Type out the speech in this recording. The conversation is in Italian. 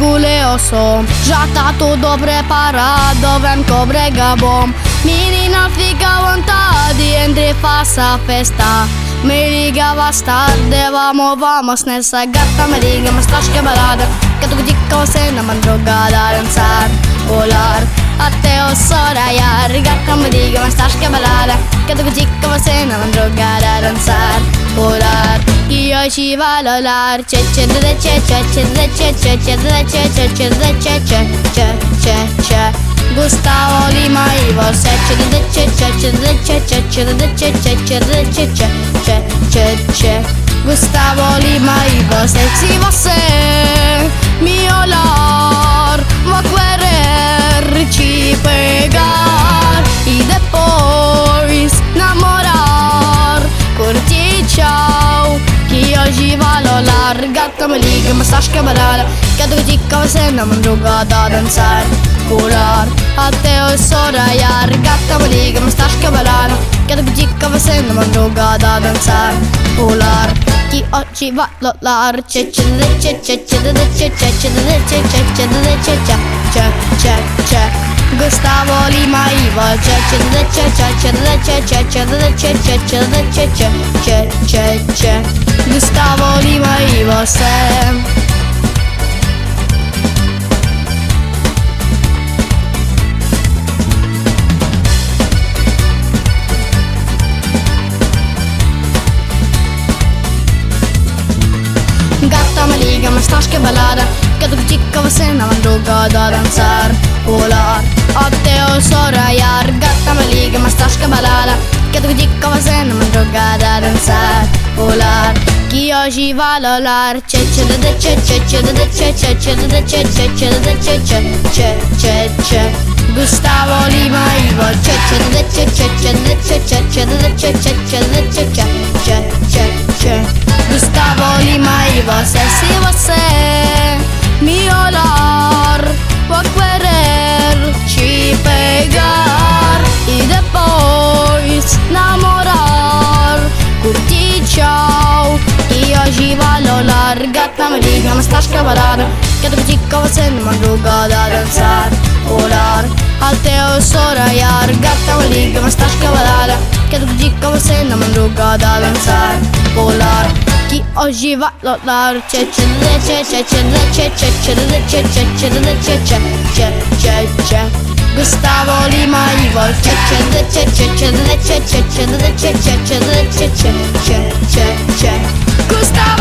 reguleo som Žata to dobre para, dovem ko brega bom. Mini n-ar fi ca un tadi, între fasa festa. Meriga vas tarde, vamo, vamos, nessa gata Meriga, mas trashka balada Că tu dico se n-am drogat, dar în țar Polar, ateo sora iar Gata, meriga, mas trashka balada Că tu dico se n-am drogat, dar în țar Polar Io ci vado lar C'è c'è c'è c'è c'è c'è c'è c'è c'è c'è c'è c'è c'è c'è c'è c'è Gustavo Lima Ivo Se c'è c'è c'è c'è c'è c'è c'è c'è c'è c'è c'è c'è c'è c'è c'è Gustavo Lima Ivo Se si fosse mio lar starska bananer Kan du dricka av sen Polar, hatte och såra jär Gatta på liga med starska bananer Kan du Polar, ki Če če de če če če da da če če če da da če če če da da če če če če če Gustavo Lima Ivo če če de da če če če de de če če če de de če če če de de če če če če če Gustavo Lima Ivo sem stars e bailar Che tu chica va ser una mandrugada a danzar, volar O teu sora i argata me liga ma stars e bailar Che tu chica va ser una mandrugada a danzar, volar Chi oggi va a lolar C'è c'è da da c'è c'è c'è da da c'è c'è c'è da da c'è c'è c'è da da c'è c'è c'è c'è c'è Gustavo Lima Ivo C'è c'è da da c'è c'è c'è da da c'è c'è c'è da da c'è c'è c'è da da c'è c'è c'è c'è c'è Gustavo Lima y vos es y vos mi olor può querer ci pegar y depois namorar curti ciao. E oggi valo largata me diga ma stas cavarar che tu dico se non madrugada danzar volar al teo sora yar gatta me diga ma stas cavarar che tu dico se non madrugada danzar volar ki ojivatlar Çeçenle çeçenle çeçenle çeçenle çeçenle Gustavo Lima Ivo Çeçenle çeçenle çeçenle çeçenle çeçenle Gustavo